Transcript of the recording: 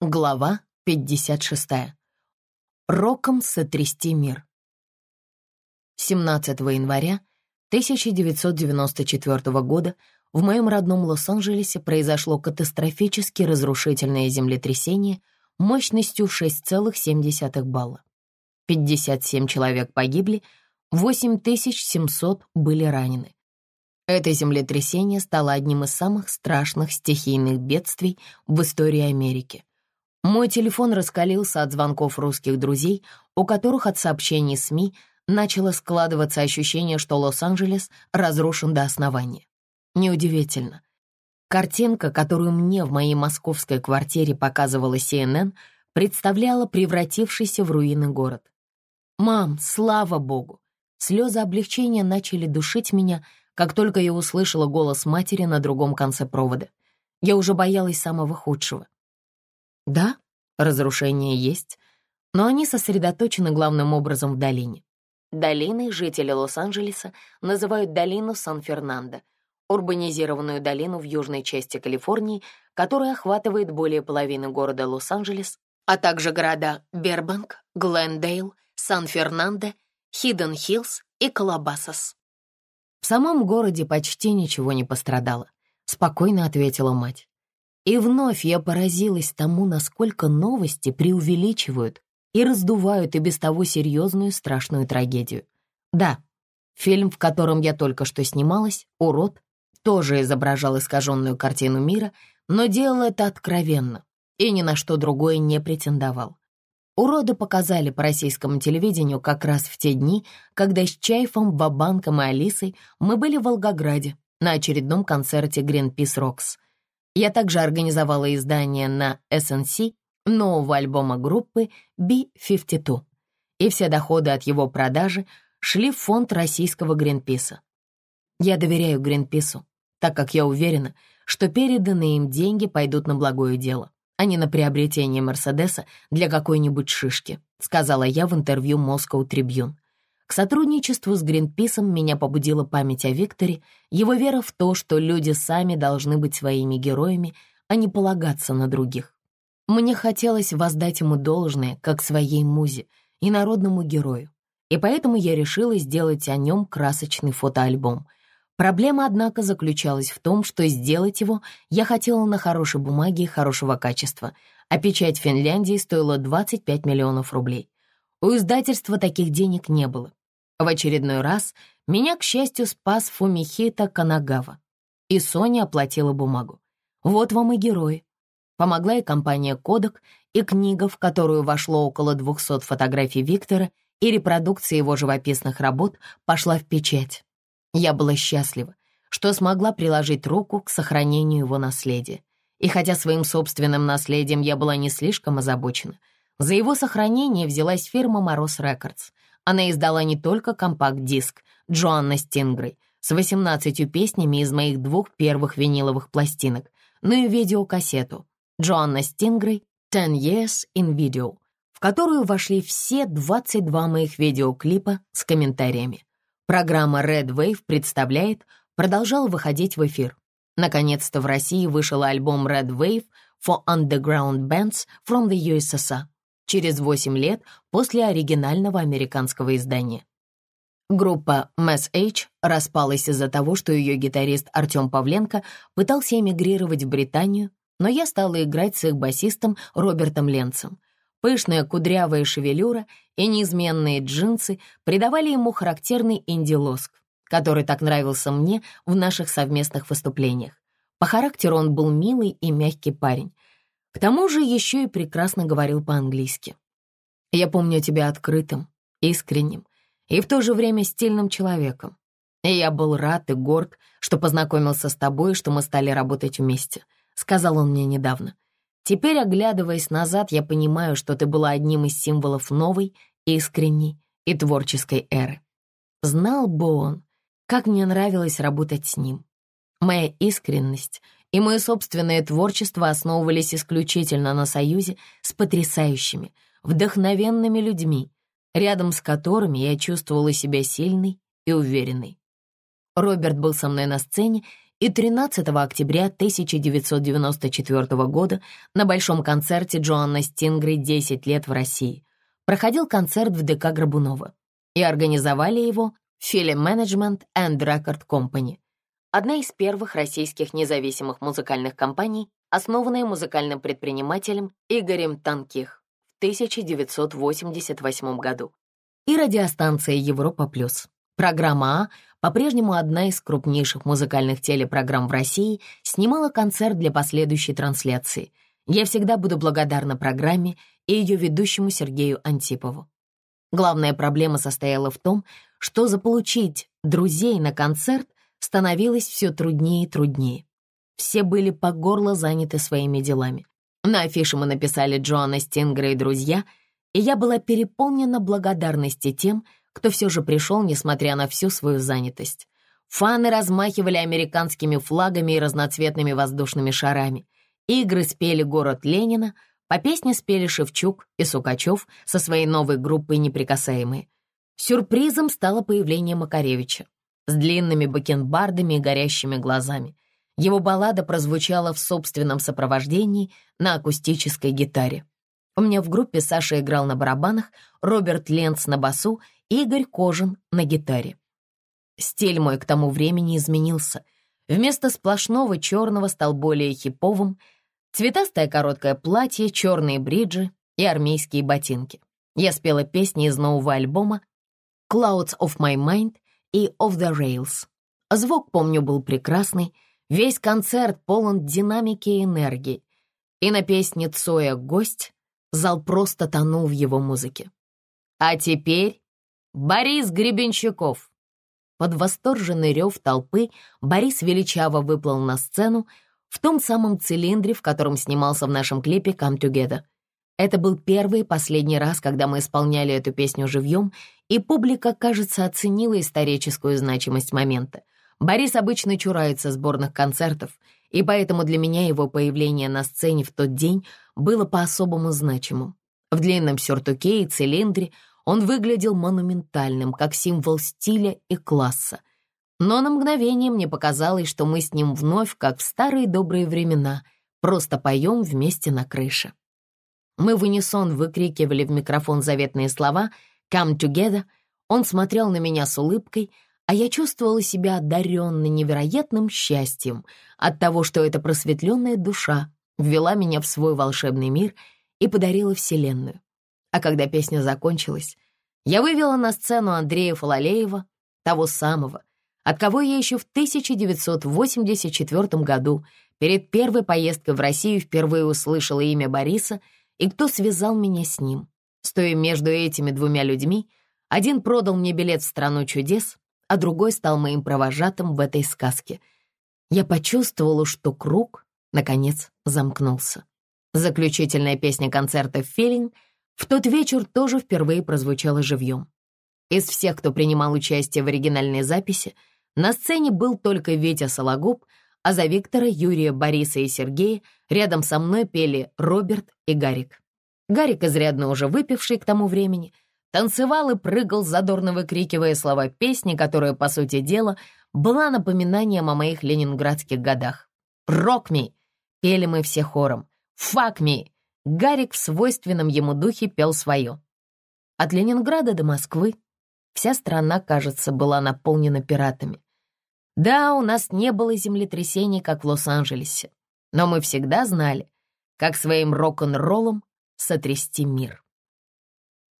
Глава 56. Роком сотрясти мир. 17 января 1994 года в моем родном Лос-Анджелесе произошло катастрофически разрушительное землетрясение мощностью 6,7 балла. 57 человек погибли, 8700 были ранены. Это землетрясение стало одним из самых страшных стихийных бедствий в истории Америки. Мой телефон раскалился от звонков русских друзей, у которых от сообщений СМИ начало складываться ощущение, что Лос-Анджелес разрушен до основания. Неудивительно. Картинка, которую мне в моей московской квартире показывала CNN, представляла превратившийся в руины город. «Мам, слава богу!» Слезы облегчения начали душить меня, как только я услышала голос матери на другом конце провода. Я уже боялась самого худшего. Да, разрушения есть, но они сосредоточены главным образом в долине. Долиной жители Лос-Анджелеса называют долину Сан-Фернандо, урбанизированную долину в южной части Калифорнии, которая охватывает более половины города Лос-Анджелес, а также города Бербанк, Глендейл, Сан-Фернандо, Хидден-Хиллз и Колобасос. В самом городе почти ничего не пострадало, спокойно ответила мать. И вновь я поразилась тому, насколько новости преувеличивают и раздувают и без того серьезную страшную трагедию. Да, фильм, в котором я только что снималась, «Урод», тоже изображал искаженную картину мира, но делал это откровенно и ни на что другое не претендовал. Уроды показали по российскому телевидению как раз в те дни, когда с Чайфом, Бабанком и Алисой мы были в Волгограде на очередном концерте Greenpeace Rocks — я также организовала издание на SNC нового альбома группы B-52, и все доходы от его продажи шли в фонд российского Гринписа. Я доверяю Гринпису, так как я уверена, что переданные им деньги пойдут на благое дело, а не на приобретение Мерседеса для какой-нибудь шишки, сказала я в интервью Moscow Tribune. К сотрудничеству с Гринписом меня побудила память о Викторе, его вера в то, что люди сами должны быть своими героями, а не полагаться на других. Мне хотелось воздать ему должное, как своей музе и народному герою, и поэтому я решила сделать о нем красочный фотоальбом. Проблема, однако, заключалась в том, что сделать его я хотела на хорошей бумаге хорошего качества, а печать Финляндии стоила 25 миллионов рублей. У издательства таких денег не было. В очередной раз меня, к счастью, спас Фумихита Канагава, и Соня оплатила бумагу. Вот вам и герой. Помогла и компания «Кодек», и книга, в которую вошло около 200 фотографий Виктора, и репродукция его живописных работ пошла в печать. Я была счастлива, что смогла приложить руку к сохранению его наследия. И хотя своим собственным наследием я была не слишком озабочена, за его сохранение взялась фирма «Мороз Рекордс», она издала не только компакт-диск «Джоанна Стингрей» с 18 песнями из моих двух первых виниловых пластинок, но и видеокассету «Джоанна Стингрей Ten Years in Video», в которую вошли все 22 моих видеоклипа с комментариями. Программа Red Wave представляет продолжала выходить в эфир. Наконец-то в России вышел альбом Red Wave for Underground Bands from the USSR через 8 лет после оригинального американского издания. Группа Mass H распалась из-за того, что ее гитарист Артем Павленко пытался эмигрировать в Британию, но я стала играть с их басистом Робертом Ленцем. Пышная кудрявая шевелюра и неизменные джинсы придавали ему характерный инди-лоск, который так нравился мне в наших совместных выступлениях. По характеру он был милый и мягкий парень, к тому же еще и прекрасно говорил по-английски. Я помню тебя открытым, искренним и в то же время стильным человеком. И я был рад и горд, что познакомился с тобой что мы стали работать вместе», — сказал он мне недавно. «Теперь, оглядываясь назад, я понимаю, что ты была одним из символов новой, искренней и творческой эры. Знал бы он, как мне нравилось работать с ним. Моя искренность — и мое собственное творчество основывались исключительно на союзе с потрясающими, вдохновенными людьми, рядом с которыми я чувствовала себя сильной и уверенной. Роберт был со мной на сцене, И 13 октября 1994 года на большом концерте Джоанна Стингрей «10 лет в России» проходил концерт в ДК Грабунова, и организовали его Film Management and Record Company, одна из первых российских независимых музыкальных компаний, основанная музыкальным предпринимателем Игорем Танких в 1988 году, и радиостанция Европа Плюс. Программа А, по-прежнему одна из крупнейших музыкальных телепрограмм в России, снимала концерт для последующей трансляции. Я всегда буду благодарна программе и ее ведущему Сергею Антипову. Главная проблема состояла в том, что заполучить друзей на концерт становилось все труднее и труднее. Все были по горло заняты своими делами. На афише мы написали Джоанна Стингра и друзья, и я была переполнена благодарности тем, кто все же пришел, несмотря на всю свою занятость. Фаны размахивали американскими флагами и разноцветными воздушными шарами. Игры спели «Город Ленина», по песне спели Шевчук и Сукачев со своей новой группой «Неприкасаемые». Сюрпризом стало появление Макаревича с длинными бакенбардами и горящими глазами. Его баллада прозвучала в собственном сопровождении на акустической гитаре. У меня в группе Саша играл на барабанах, Роберт Ленц на басу Игорь Кожин на гитаре. Стиль мой к тому времени изменился. Вместо сплошного черного стал более хиповым, цветастое короткое платье, черные бриджи и армейские ботинки. Я спела песни из нового альбома «Clouds of My Mind» и «Off the Rails». Звук, помню, был прекрасный, весь концерт полон динамики и энергии. И на песне Цоя «Гость» зал просто тонул в его музыке. А теперь Борис Гребенщиков!» Под восторженный рев толпы Борис величаво выплыл на сцену в том самом цилиндре, в котором снимался в нашем клипе «Come Together». Это был первый и последний раз, когда мы исполняли эту песню живьем, и публика, кажется, оценила историческую значимость момента. Борис обычно чурается сборных концертов, и поэтому для меня его появление на сцене в тот день было по-особому значимым. В длинном сюртуке и цилиндре он выглядел монументальным, как символ стиля и класса. Но на мгновение мне показалось, что мы с ним вновь, как в старые добрые времена, просто поем вместе на крыше. Мы в унисон выкрикивали в микрофон заветные слова «Come together», он смотрел на меня с улыбкой, а я чувствовала себя одаренной невероятным счастьем от того, что эта просветленная душа ввела меня в свой волшебный мир и подарила Вселенную. А когда песня закончилась, я вывела на сцену Андрея Фалалеева, того самого, от кого я еще в 1984 году перед первой поездкой в Россию впервые услышала имя Бориса и кто связал меня с ним. Стоя между этими двумя людьми, один продал мне билет в «Страну чудес», а другой стал моим провожатым в этой сказке. Я почувствовала, что круг, наконец, замкнулся. Заключительная песня концерта «Филинг» в тот вечер тоже впервые прозвучала живьем. Из всех, кто принимал участие в оригинальной записи, на сцене был только Витя Сологуб, а за Виктора, Юрия, Бориса и Сергея рядом со мной пели Роберт и Гарик. Гарик, изрядно уже выпивший к тому времени, танцевал и прыгал, задорно выкрикивая слова песни, которая, по сути дела, была напоминанием о моих ленинградских годах. «Rock me!» — пели мы все хором. «Fuck me!» Гарик в свойственном ему духе пел свое. От Ленинграда до Москвы вся страна, кажется, была наполнена пиратами. Да, у нас не было землетрясений, как в Лос-Анджелесе, но мы всегда знали, как своим рок-н-роллом сотрясти мир.